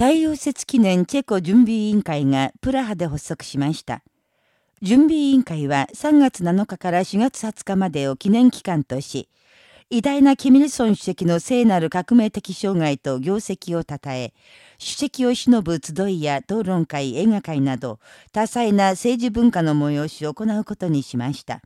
太陽節記念チェコ準備委員会がプラハで発足しました。準備委員会は3月7日から4月20日までを記念期間とし、偉大なキミルソン主席の聖なる革命的障害と業績を称え、主席を忍ぶ集いや討論会、映画会など、多彩な政治文化の催しを行うことにしました。